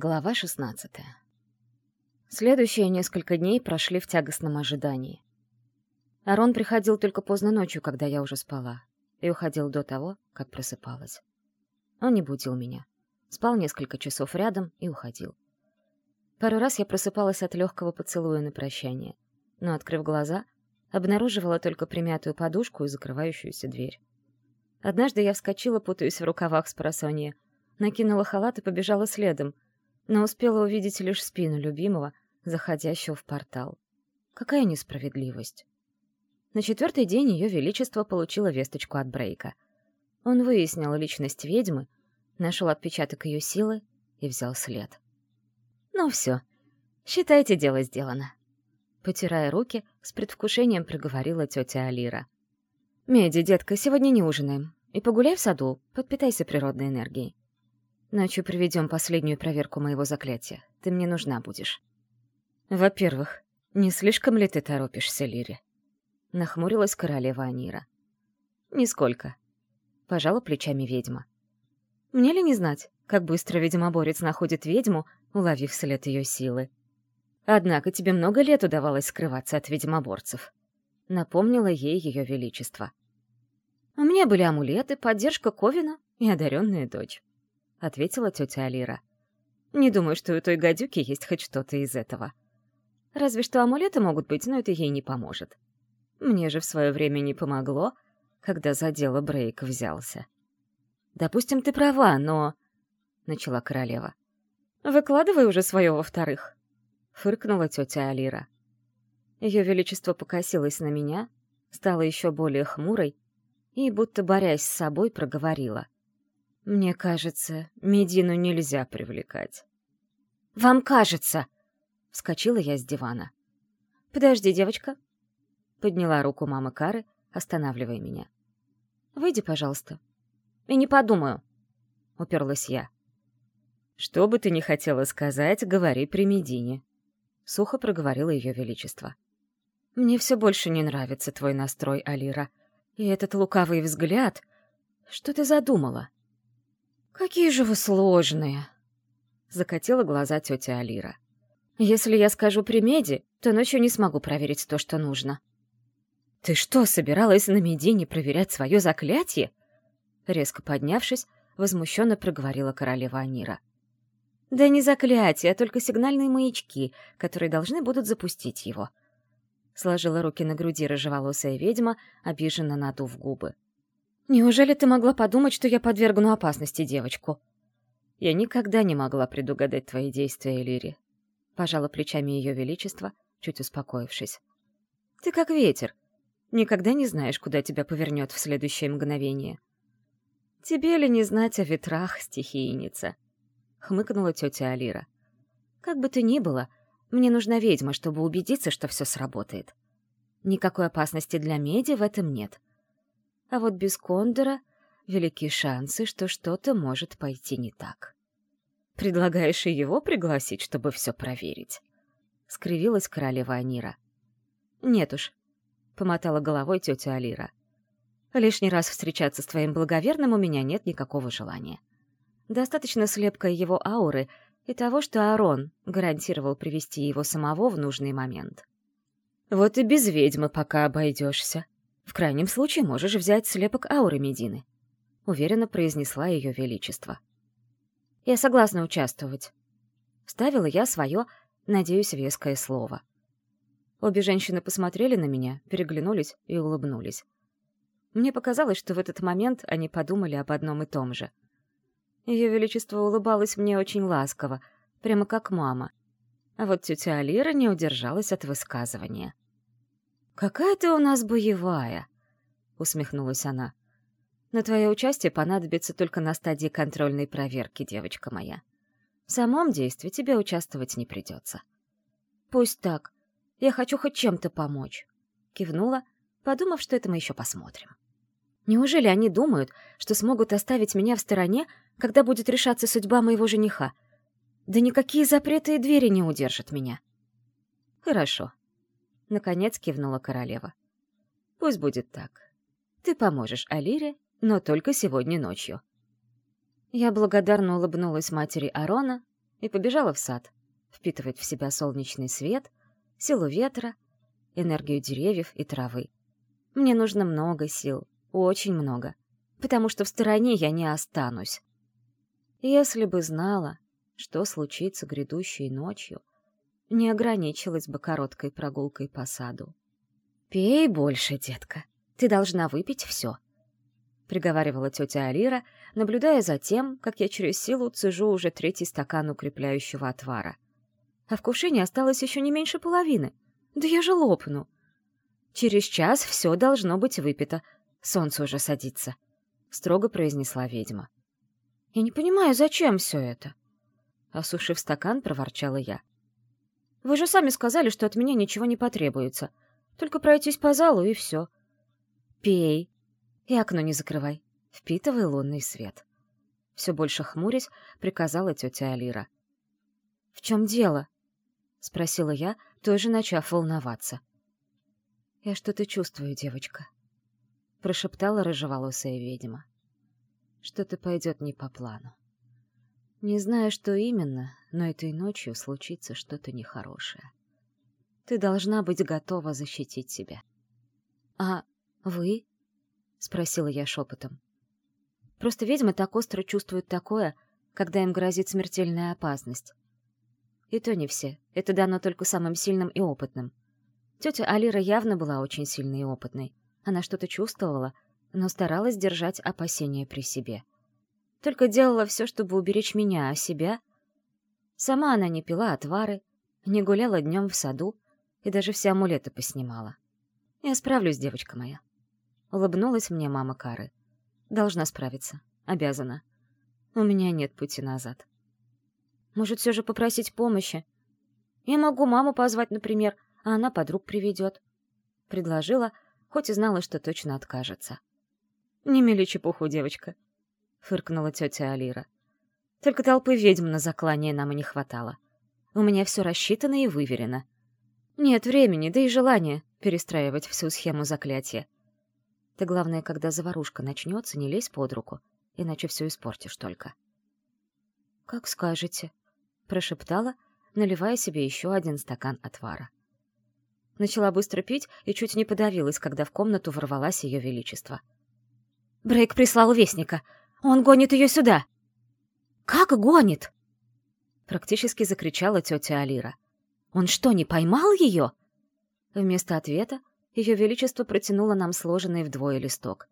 Глава 16 Следующие несколько дней прошли в тягостном ожидании. Арон приходил только поздно ночью, когда я уже спала, и уходил до того, как просыпалась. Он не будил меня. Спал несколько часов рядом и уходил. Пару раз я просыпалась от легкого поцелуя на прощание, но, открыв глаза, обнаруживала только примятую подушку и закрывающуюся дверь. Однажды я вскочила, путаясь в рукавах с просонья, накинула халат и побежала следом — но успела увидеть лишь спину любимого, заходящего в портал. Какая несправедливость. На четвертый день Ее Величество получило весточку от Брейка. Он выяснил личность ведьмы, нашел отпечаток ее силы и взял след. «Ну все, считайте, дело сделано». Потирая руки, с предвкушением проговорила тетя Алира. «Меди, детка, сегодня не ужинаем. И погуляй в саду, подпитайся природной энергией. Ночью проведем последнюю проверку моего заклятия. Ты мне нужна будешь. Во-первых, не слишком ли ты торопишься, Лири? Нахмурилась королева Анира. Нисколько. Пожала плечами ведьма. Мне ли не знать, как быстро ведьмоборец находит ведьму, уловив след ее силы? Однако тебе много лет удавалось скрываться от ведьмоборцев. Напомнила ей ее величество. У меня были амулеты, поддержка Ковина и одаренная дочь. — ответила тетя Алира. «Не думаю, что у той гадюки есть хоть что-то из этого. Разве что амулеты могут быть, но это ей не поможет. Мне же в свое время не помогло, когда за дело Брейк взялся». «Допустим, ты права, но...» — начала королева. «Выкладывай уже свое во-вторых», — фыркнула тетя Алира. Ее величество покосилось на меня, стало еще более хмурой и, будто борясь с собой, проговорила — мне кажется, Медину нельзя привлекать. «Вам кажется!» — вскочила я с дивана. «Подожди, девочка!» — подняла руку мама Кары, останавливая меня. «Выйди, пожалуйста». «И не подумаю!» — уперлась я. «Что бы ты ни хотела сказать, говори при Медине», — сухо проговорило ее величество. «Мне все больше не нравится твой настрой, Алира. И этот лукавый взгляд... Что ты задумала?» «Какие же вы сложные!» — закатила глаза тетя Алира. «Если я скажу при меди, то ночью не смогу проверить то, что нужно». «Ты что, собиралась на Медине проверять свое заклятие?» Резко поднявшись, возмущенно проговорила королева Анира. «Да не заклятие, а только сигнальные маячки, которые должны будут запустить его». Сложила руки на груди рыжеволосая ведьма, обиженно надув губы. Неужели ты могла подумать, что я подвергну опасности девочку? Я никогда не могла предугадать твои действия, Элири. Пожала плечами ее величество, чуть успокоившись. Ты как ветер. Никогда не знаешь, куда тебя повернет в следующее мгновение. Тебе ли не знать о ветрах, стихийница? Хмыкнула тетя Алира. Как бы то ни было, мне нужна ведьма, чтобы убедиться, что все сработает. Никакой опасности для меди в этом нет. А вот без Кондора велики шансы, что что-то может пойти не так. «Предлагаешь и его пригласить, чтобы все проверить?» — скривилась королева Анира. «Нет уж», — помотала головой тетя Алира. «Лишний раз встречаться с твоим благоверным у меня нет никакого желания. Достаточно слепкой его ауры и того, что Арон гарантировал привести его самого в нужный момент». «Вот и без ведьмы пока обойдешься», в крайнем случае можешь взять слепок ауры Медины», — уверенно произнесла ее величество. «Я согласна участвовать». Ставила я свое, надеюсь, веское слово. Обе женщины посмотрели на меня, переглянулись и улыбнулись. Мне показалось, что в этот момент они подумали об одном и том же. Ее Величество улыбалось мне очень ласково, прямо как мама. А вот тетя Алира не удержалась от высказывания. «Какая ты у нас боевая!» — усмехнулась она. «Но твое участие понадобится только на стадии контрольной проверки, девочка моя. В самом действии тебе участвовать не придется». «Пусть так. Я хочу хоть чем-то помочь», — кивнула, подумав, что это мы еще посмотрим. «Неужели они думают, что смогут оставить меня в стороне, когда будет решаться судьба моего жениха? Да никакие запреты и двери не удержат меня». «Хорошо», — наконец кивнула королева. «Пусть будет так. Ты поможешь Алире, но только сегодня ночью». Я благодарно улыбнулась матери Арона и побежала в сад, впитывать в себя солнечный свет, силу ветра, энергию деревьев и травы. Мне нужно много сил, очень много, потому что в стороне я не останусь. Если бы знала, что случится грядущей ночью, не ограничилась бы короткой прогулкой по саду. «Пей больше, детка. Ты должна выпить все», — приговаривала тетя Алира, наблюдая за тем, как я через силу цежу уже третий стакан укрепляющего отвара. А в кувшине осталось еще не меньше половины. Да я же лопну. Через час все должно быть выпито. Солнце уже садится, — строго произнесла ведьма. «Я не понимаю, зачем все это?» Осушив стакан, проворчала я. «Вы же сами сказали, что от меня ничего не потребуется. Только пройтись по залу, и все. Пей. И окно не закрывай. Впитывай лунный свет». Все больше хмурясь, приказала тетя Алира. «В чем дело?» — спросила я, тоже начав волноваться. «Я что-то чувствую, девочка», — прошептала рыжеволосая ведьма. «Что-то пойдет не по плану. Не знаю, что именно, но этой ночью случится что-то нехорошее. Ты должна быть готова защитить себя». «А вы?» — спросила я шепотом. «Просто ведьмы так остро чувствуют такое, когда им грозит смертельная опасность. И то не все. Это дано только самым сильным и опытным. Тетя Алира явно была очень сильной и опытной. Она что-то чувствовала, но старалась держать опасения при себе. Только делала все, чтобы уберечь меня, а себя... Сама она не пила отвары, не гуляла днем в саду и даже все амулеты поснимала. «Я справлюсь, девочка моя». Улыбнулась мне мама Кары. «Должна справиться. Обязана. У меня нет пути назад». Может, все же попросить помощи? Я могу маму позвать, например, а она подруг приведет. Предложила, хоть и знала, что точно откажется. «Не мели чепуху, девочка», — фыркнула тетя Алира. «Только толпы ведьм на заклание нам и не хватало. У меня все рассчитано и выверено. Нет времени, да и желания перестраивать всю схему заклятия. Ты, главное, когда заварушка начнется, не лезь под руку, иначе все испортишь только». «Как скажете», прошептала, наливая себе еще один стакан отвара. Начала быстро пить и чуть не подавилась, когда в комнату ворвалась ее величество. «Брейк прислал вестника! Он гонит ее сюда!» «Как гонит?» Практически закричала тетя Алира. «Он что, не поймал ее?» Вместо ответа ее величество протянуло нам сложенный вдвое листок.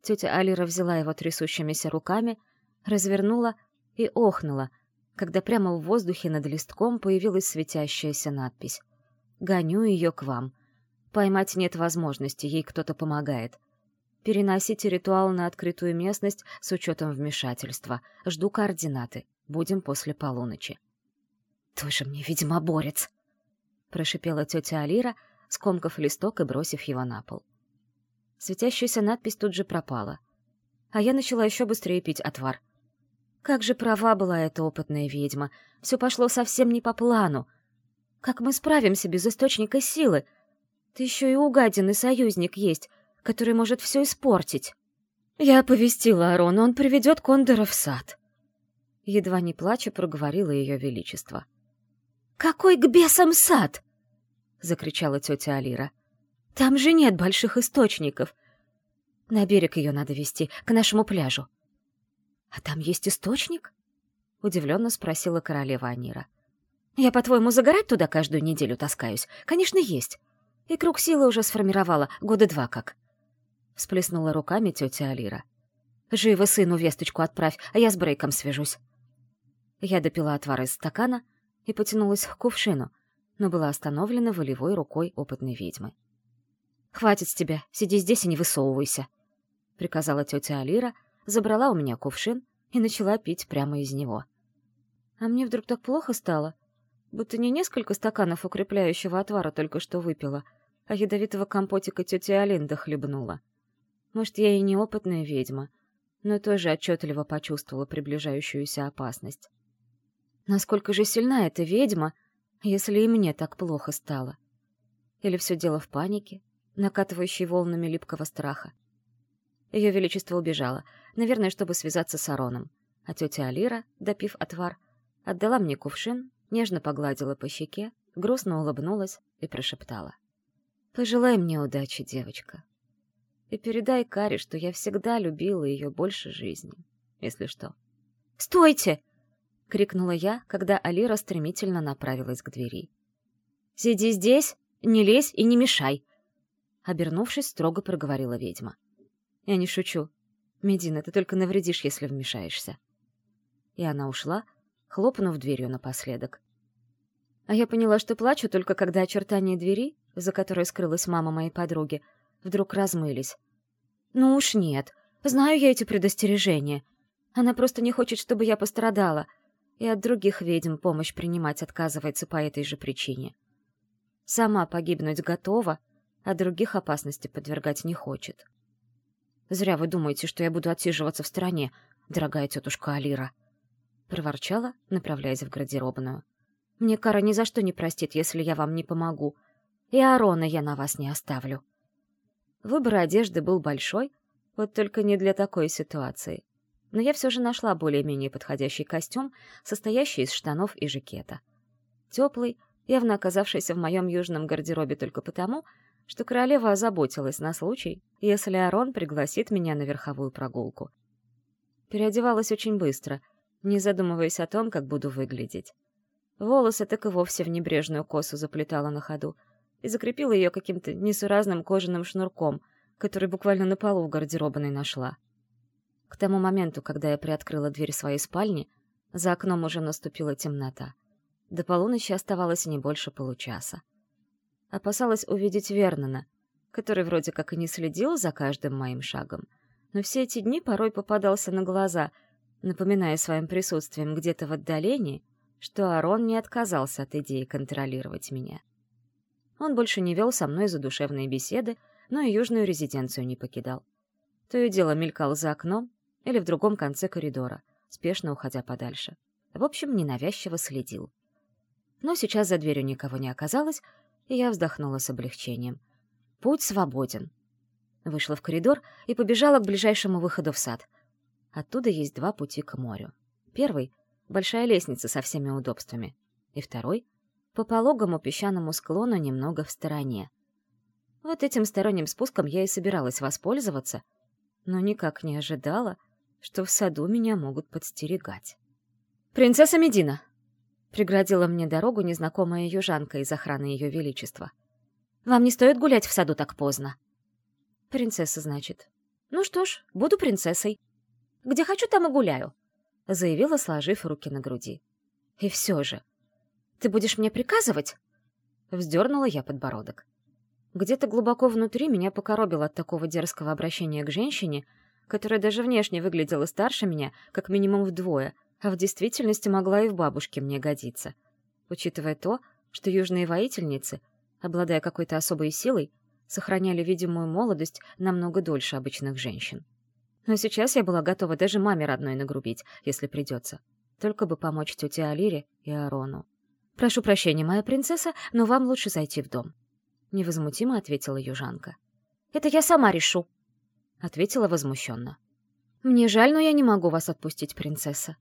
Тетя Алира взяла его трясущимися руками, развернула и охнула, когда прямо в воздухе над листком появилась светящаяся надпись. «Гоню ее к вам. Поймать нет возможности, ей кто-то помогает. Переносите ритуал на открытую местность с учетом вмешательства. Жду координаты. Будем после полуночи». «Тоже мне, видимо, борец!» — прошипела тетя Алира, скомкав листок и бросив его на пол. Светящаяся надпись тут же пропала. А я начала еще быстрее пить отвар — как же права была эта опытная ведьма. Все пошло совсем не по плану. Как мы справимся без источника силы? Ты еще и у гадины союзник есть, который может все испортить. Я оповестила Арона, он приведет Кондора в сад. Едва не плача проговорила ее величество. «Какой к бесам сад?» — закричала тетя Алира. «Там же нет больших источников. На берег ее надо вести, к нашему пляжу». «А там есть источник?» — удивленно спросила королева Анира. «Я, по-твоему, загорать туда каждую неделю таскаюсь? Конечно, есть. И круг силы уже сформировала, года два как». Всплеснула руками тетя Алира. «Живо сыну весточку отправь, а я с Брейком свяжусь». Я допила отвар из стакана и потянулась к кувшину, но была остановлена волевой рукой опытной ведьмы. «Хватит с тебя, сиди здесь и не высовывайся», — приказала тетя Алира, — забрала у меня кувшин и начала пить прямо из него. А мне вдруг так плохо стало, будто не несколько стаканов укрепляющего отвара только что выпила, а ядовитого компотика тетя Алинда хлебнула. Может, я и неопытная ведьма, но тоже отчетливо почувствовала приближающуюся опасность. Насколько же сильна эта ведьма, если и мне так плохо стало? Или все дело в панике, накатывающей волнами липкого страха? Ее Величество убежало, наверное, чтобы связаться с Ароном. А тетя Алира, допив отвар, отдала мне кувшин, нежно погладила по щеке, грустно улыбнулась и прошептала. «Пожелай мне удачи, девочка. И передай Каре, что я всегда любила ее больше жизни, если что». «Стойте!» — крикнула я, когда Алира стремительно направилась к двери. «Сиди здесь, не лезь и не мешай!» Обернувшись, строго проговорила ведьма. «Я не шучу. Медина, ты только навредишь, если вмешаешься». И она ушла, хлопнув дверью напоследок. А я поняла, что плачу только когда очертания двери, за которой скрылась мама моей подруги, вдруг размылись. «Ну уж нет. Знаю я эти предостережения. Она просто не хочет, чтобы я пострадала, и от других ведьм помощь принимать отказывается по этой же причине. Сама погибнуть готова, а других опасности подвергать не хочет. «Зря вы думаете, что я буду отсиживаться в стороне, дорогая тетушка Алира», — проворчала, направляясь в гардеробную. «Мне Кара ни за что не простит, если я вам не помогу, и Арона я на вас не оставлю». Выбор одежды был большой, вот только не для такой ситуации. Но я все же нашла более-менее подходящий костюм, состоящий из штанов и жакета. Теплый, явно оказавшийся в моем южном гардеробе только потому, что королева озаботилась на случай, если Арон пригласит меня на верховую прогулку. Переодевалась очень быстро, не задумываясь о том, как буду выглядеть. Волосы так и вовсе в небрежную косу заплетала на ходу и закрепила ее каким-то несуразным кожаным шнурком, который буквально на полу в гардеробной нашла. К тому моменту, когда я приоткрыла дверь своей спальни, за окном уже наступила темнота. До полуночи оставалось не больше получаса. Опасалась увидеть Вернона, который вроде как и не следил за каждым моим шагом, но все эти дни порой попадался на глаза, напоминая своим присутствием где-то в отдалении, что Арон не отказался от идеи контролировать меня. Он больше не вел со мной задушевные беседы, но и южную резиденцию не покидал. То и дело мелькал за окном или в другом конце коридора, спешно уходя подальше. В общем, ненавязчиво следил. Но сейчас за дверью никого не оказалось, и я вздохнула с облегчением. Путь свободен. Вышла в коридор и побежала к ближайшему выходу в сад. Оттуда есть два пути к морю. Первый — большая лестница со всеми удобствами. И второй — по пологому песчаному склону немного в стороне. Вот этим сторонним спуском я и собиралась воспользоваться, но никак не ожидала, что в саду меня могут подстерегать. «Принцесса Медина!» Преградила мне дорогу незнакомая южанка из охраны Ее Величества. «Вам не стоит гулять в саду так поздно». «Принцесса, значит». «Ну что ж, буду принцессой. Где хочу, там и гуляю», — заявила, сложив руки на груди. «И все же. Ты будешь мне приказывать?» Вздернула я подбородок. Где-то глубоко внутри меня покоробило от такого дерзкого обращения к женщине, которая даже внешне выглядела старше меня, как минимум вдвое — а в действительности могла и в бабушке мне годиться. Учитывая то, что южные воительницы, обладая какой-то особой силой, сохраняли видимую молодость намного дольше обычных женщин. Но сейчас я была готова даже маме родной нагрубить, если придется. Только бы помочь тете Алире и Арону. «Прошу прощения, моя принцесса, но вам лучше зайти в дом», — невозмутимо ответила южанка. «Это я сама решу», — ответила возмущенно. «Мне жаль, но я не могу вас отпустить, принцесса»,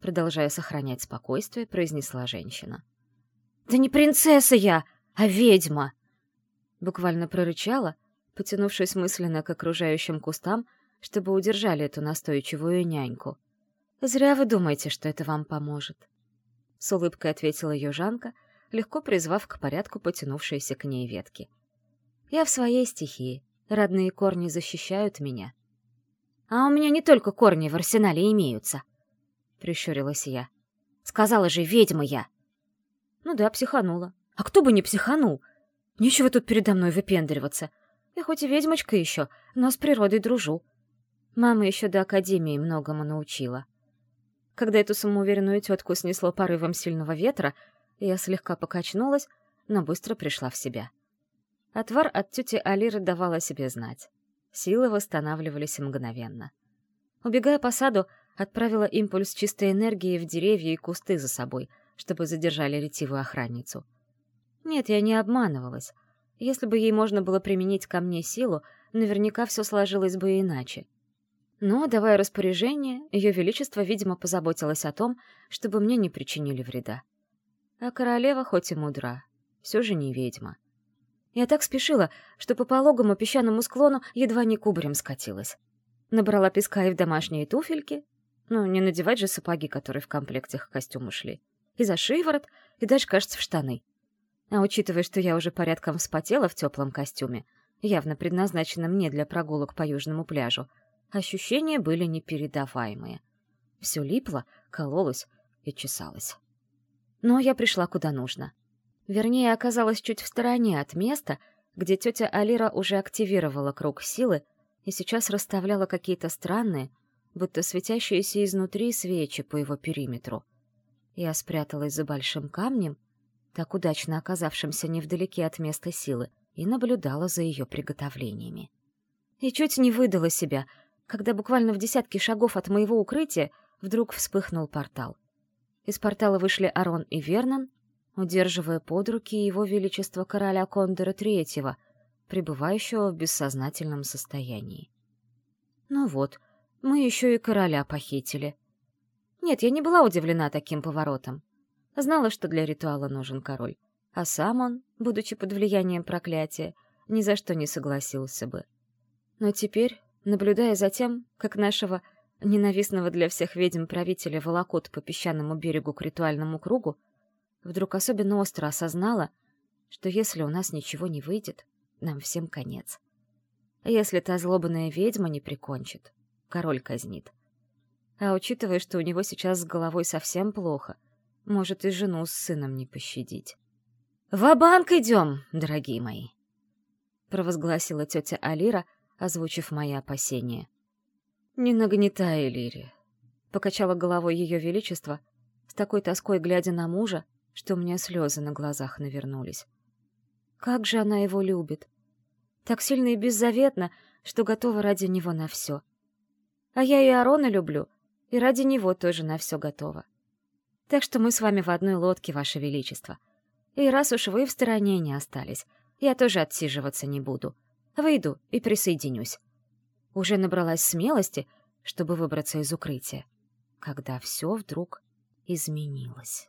продолжая сохранять спокойствие, произнесла женщина. «Да не принцесса я, а ведьма!» Буквально прорычала, потянувшись мысленно к окружающим кустам, чтобы удержали эту настойчивую няньку. «Зря вы думаете, что это вам поможет», — с улыбкой ответила южанка, легко призвав к порядку потянувшиеся к ней ветки. «Я в своей стихии, родные корни защищают меня». «А у меня не только корни в арсенале имеются», — прищурилась я. «Сказала же, ведьма я!» Ну да, психанула. А кто бы не психанул? Нечего тут передо мной выпендриваться. Я хоть и ведьмочка еще, но с природой дружу. Мама еще до академии многому научила. Когда эту самоуверенную тетку снесло порывом сильного ветра, я слегка покачнулась, но быстро пришла в себя. Отвар от тети Алиры давал о себе знать. Силы восстанавливались мгновенно. Убегая по саду, отправила импульс чистой энергии в деревья и кусты за собой, чтобы задержали ретивую охранницу. Нет, я не обманывалась. Если бы ей можно было применить ко мне силу, наверняка все сложилось бы иначе. Но, давая распоряжение, Ее Величество, видимо, позаботилось о том, чтобы мне не причинили вреда. А королева хоть и мудра, все же не ведьма. Я так спешила, что по пологому песчаному склону едва не кубарем скатилась. Набрала песка и в домашние туфельки, ну, не надевать же сапоги, которые в комплектах к костюму шли, и за шиворот, и даже, кажется, в штаны. А учитывая, что я уже порядком вспотела в теплом костюме, явно предназначенном не для прогулок по южному пляжу, ощущения были непередаваемые. Все липло, кололось и чесалось. Но я пришла куда нужно — Вернее, оказалась чуть в стороне от места, где тетя Алира уже активировала круг силы и сейчас расставляла какие-то странные, будто светящиеся изнутри свечи по его периметру. Я спряталась за большим камнем, так удачно оказавшимся невдалеке от места силы, и наблюдала за ее приготовлениями. И чуть не выдала себя, когда буквально в десятке шагов от моего укрытия вдруг вспыхнул портал. Из портала вышли Арон и Вернон, удерживая под руки его величество короля Кондора Третьего, пребывающего в бессознательном состоянии. Ну вот, мы еще и короля похитили. Нет, я не была удивлена таким поворотом. Знала, что для ритуала нужен король, а сам он, будучи под влиянием проклятия, ни за что не согласился бы. Но теперь, наблюдая за тем, как нашего ненавистного для всех ведьм правителя волокут по песчаному берегу к ритуальному кругу, вдруг особенно остро осознала, что если у нас ничего не выйдет, нам всем конец. А если та злобная ведьма не прикончит, король казнит. А учитывая, что у него сейчас с головой совсем плохо, может и жену с сыном не пощадить. «Ва-банк идем, дорогие мои!» — провозгласила тетя Алира, озвучив мои опасения. «Не нагнетай, Лири!» — покачала головой ее величество, с такой тоской глядя на мужа, что у меня слезы на глазах навернулись. Как же она его любит! Так сильно и беззаветно, что готова ради него на все. А я и Арона люблю, и ради него тоже на все готова. Так что мы с вами в одной лодке, Ваше Величество. И раз уж вы в стороне не остались, я тоже отсиживаться не буду. Выйду и присоединюсь. Уже набралась смелости, чтобы выбраться из укрытия, когда все вдруг изменилось.